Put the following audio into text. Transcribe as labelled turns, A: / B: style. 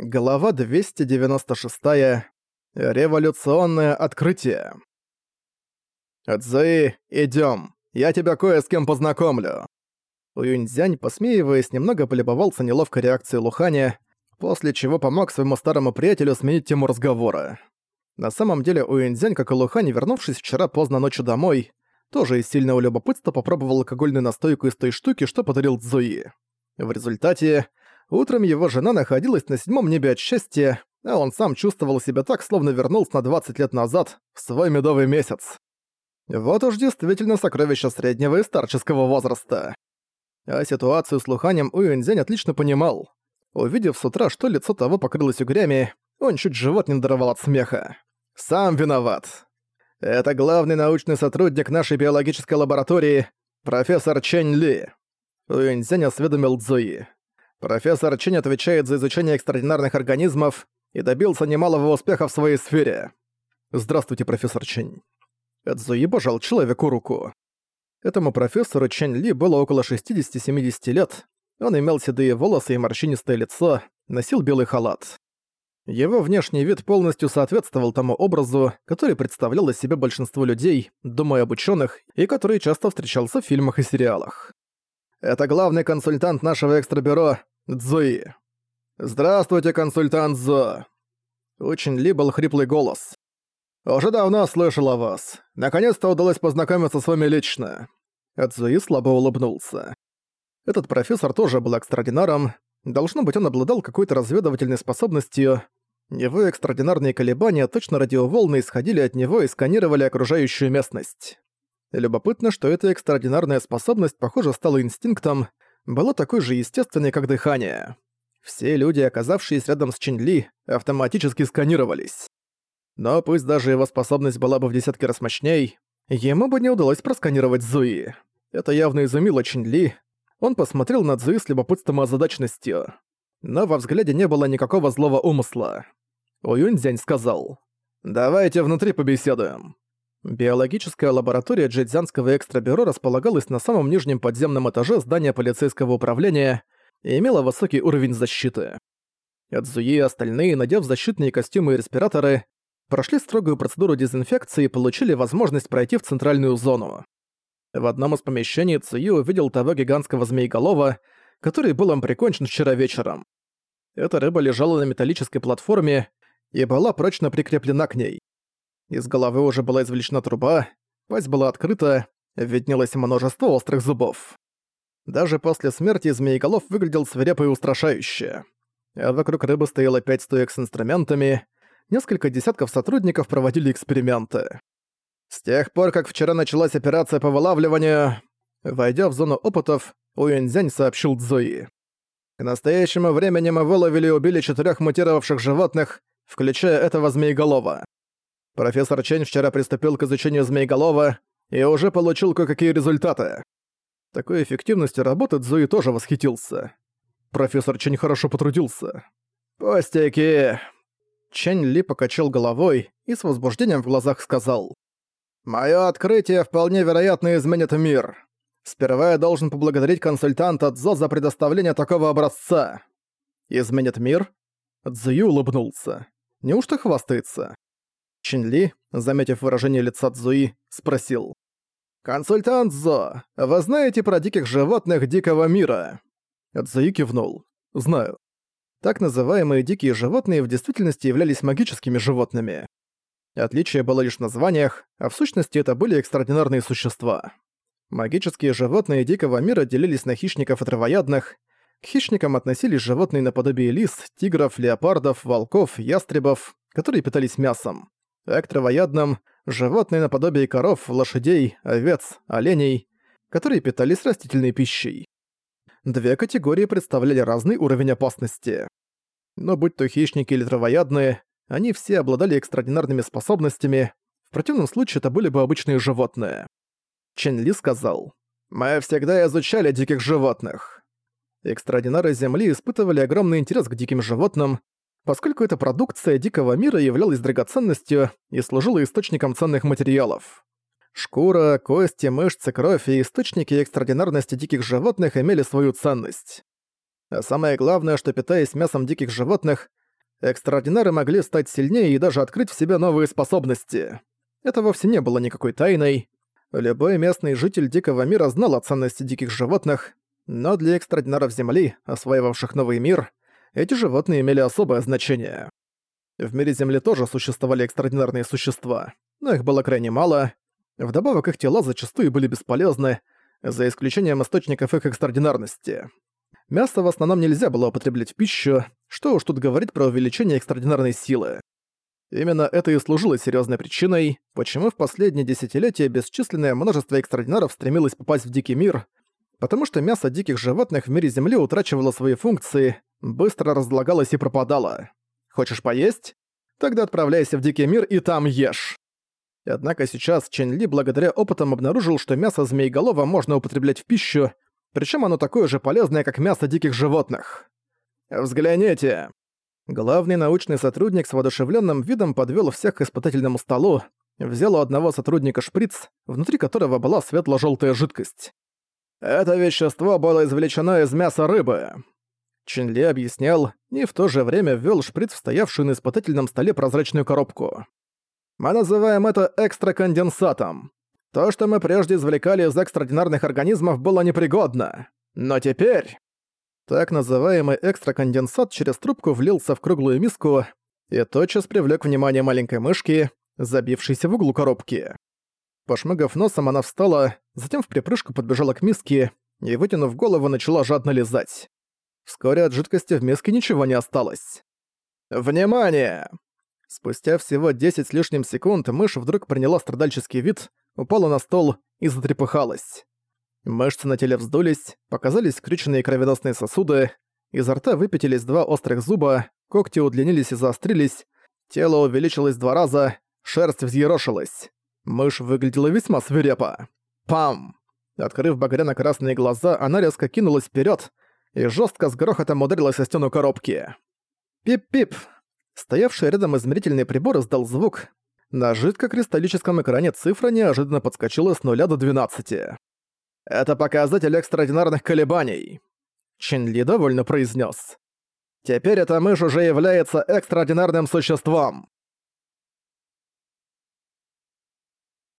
A: Глава 296. Революционное открытие. «Цзуи, идём. Я тебя кое с кем познакомлю». Уюньцзянь, посмеиваясь, немного полюбовался неловкой реакцией Луханя, после чего помог своему старому приятелю сменить тему разговора. На самом деле Уюньцзянь, как и Лухань, вернувшись вчера поздно ночью домой, тоже из сильного любопытства попробовал алкогольную настойку из той штуки, что подарил Цзуи. В результате Утром его жена находилась на седьмом небе от счастья, а он сам чувствовал себя так, словно вернулся на 20 лет назад, в свой медовый месяц. Вот уж действительно сокровище среднего и старческого возраста. А ситуацию с Луханем Уюньцзянь отлично понимал. Увидев с утра, что лицо того покрылось угрями, он чуть живот не надорвал от смеха. «Сам виноват. Это главный научный сотрудник нашей биологической лаборатории, профессор Чэнь Ли». Уюньцзянь осведомил Цзуи. Профессор Чинь отвечает за изучение экстраординарных организмов и добился немалого успеха в своей сфере. Здравствуйте, профессор Чинь. Эдзуи пожал человеку руку. Этому профессору Чэнь Ли было около 60-70 лет. Он имел седые волосы и морщинистое лицо, носил белый халат. Его внешний вид полностью соответствовал тому образу, который представлял из себя большинство людей, думая об ученых, и который часто встречался в фильмах и сериалах. Это главный консультант нашего экстрабюро Цзуи. Здравствуйте, консультант Зо. Очень Ли был хриплый голос. Уже давно слышал о вас. Наконец-то удалось познакомиться с вами лично. Цзуи слабо улыбнулся. Этот профессор тоже был экстраординаром. Должно быть, он обладал какой-то разведывательной способностью. Его экстраординарные колебания точно радиоволны исходили от него и сканировали окружающую местность. Любопытно, что эта экстраординарная способность, похоже, стала инстинктом, была такой же естественной, как дыхание. Все люди, оказавшиеся рядом с Чинли, автоматически сканировались. Но пусть даже его способность была бы в десятки раз мощней, ему бы не удалось просканировать Зуи. Это явно изумило Чинли. Он посмотрел на Зуи с любопытством и озадаченностью. Но во взгляде не было никакого злого умысла. Уюньцзянь сказал, «Давайте внутри побеседуем». Биологическая лаборатория Джэцзянского экстрабюро располагалась на самом нижнем подземном этаже здания полицейского управления и имела высокий уровень защиты. Эдзуи и остальные, надев защитные костюмы и респираторы, прошли строгую процедуру дезинфекции и получили возможность пройти в центральную зону. В одном из помещений Цуи увидел того гигантского змееголова, который был им прикончен вчера вечером. Эта рыба лежала на металлической платформе и была прочно прикреплена к ней. Из головы уже была извлечена труба, пасть была открыта, виднелось множество острых зубов. Даже после смерти змееголов выглядел свирепо и устрашающе. А вокруг рыбы стояло пять стоек с инструментами, несколько десятков сотрудников проводили эксперименты. С тех пор, как вчера началась операция по вылавливанию, войдя в зону опытов, Уэнзянь сообщил Цзуи. К настоящему времени мы выловили и убили четырех мутировавших животных, включая этого змееголова. Профессор Чэнь вчера приступил к изучению Змееголова и уже получил кое-какие результаты. Такой эффективностью работы Цзуи тоже восхитился. Профессор Чэнь хорошо потрудился. «Пустяки!» Чэнь Ли покачал головой и с возбуждением в глазах сказал. «Моё открытие вполне вероятно изменит мир. Сперва я должен поблагодарить консультанта Цзо за предоставление такого образца». «Изменит мир?» Цзуи улыбнулся. «Неужто хвастается?» Чинли, заметив выражение лица Цзуи, спросил. «Консультант Зо, вы знаете про диких животных дикого мира?» Цзуи кивнул. «Знаю. Так называемые дикие животные в действительности являлись магическими животными. Отличие было лишь в названиях, а в сущности это были экстраординарные существа. Магические животные дикого мира делились на хищников и травоядных. К хищникам относились животные наподобие лис, тигров, леопардов, волков, ястребов, которые питались мясом а к травоядным – животные наподобие коров, лошадей, овец, оленей, которые питались растительной пищей. Две категории представляли разный уровень опасности. Но будь то хищники или травоядные, они все обладали экстраординарными способностями, в противном случае это были бы обычные животные. Чен Ли сказал, «Мы всегда изучали диких животных». Экстраординары Земли испытывали огромный интерес к диким животным, поскольку эта продукция дикого мира являлась драгоценностью и служила источником ценных материалов. Шкура, кости, мышцы, кровь и источники экстраординарности диких животных имели свою ценность. А самое главное, что питаясь мясом диких животных, Экстраординары могли стать сильнее и даже открыть в себе новые способности. Это вовсе не было никакой тайной. Любой местный житель Дикого мира знал о ценности диких животных, но для экстраординаров Земли, осваивавших новый мир, эти животные имели особое значение. В мире Земли тоже существовали экстраординарные существа, но их было крайне мало. Вдобавок их тела зачастую были бесполезны, за исключением источников их экстраординарности. Мясо в основном нельзя было употреблять в пищу, что уж тут говорить про увеличение экстраординарной силы. Именно это и служило серьезной причиной, почему в последние десятилетия бесчисленное множество экстраординаров стремилось попасть в дикий мир, потому что мясо диких животных в мире Земли утрачивало свои функции, быстро разлагалось и пропадало. Хочешь поесть? Тогда отправляйся в дикий мир и там ешь. Однако сейчас Чен Ли благодаря опытам обнаружил, что мясо змееголова можно употреблять в пищу, причем оно такое же полезное, как мясо диких животных. Взгляните. Главный научный сотрудник с воодушевленным видом подвел всех к испытательному столу, взял у одного сотрудника шприц, внутри которого была светло желтая жидкость. Это вещество было извлечено из мяса рыбы. Чинли объяснял и в то же время ввел шприц в стоявшую на испытательном столе прозрачную коробку. Мы называем это экстраконденсатом. То, что мы прежде извлекали из экстраординарных организмов, было непригодно. Но теперь... Так называемый экстраконденсат через трубку влился в круглую миску и тотчас привлек внимание маленькой мышки, забившейся в углу коробки. Пошмыгав носом, она встала, затем в припрыжку подбежала к миске и, вытянув голову, начала жадно лизать. Вскоре от жидкости в миске ничего не осталось. «Внимание!» Спустя всего 10 с лишним секунд мышь вдруг приняла страдальческий вид, упала на стол и затрепыхалась. Мышцы на теле вздулись, показались скрюченные кровеносные сосуды, изо рта выпятились два острых зуба, когти удлинились и заострились, тело увеличилось два раза, шерсть взъерошилась. Мышь выглядела весьма свирепо. Пам! Открыв багряно-красные глаза, она резко кинулась вперед и жестко с грохотом ударилась о стену коробки. «Пип-пип!» Стоявший рядом измерительный прибор издал звук. На жидкокристаллическом экране цифра неожиданно подскочила с 0 до 12. «Это показатель экстраординарных колебаний», — Чин Ли довольно произнес. «Теперь эта мышь уже является экстраординарным существом».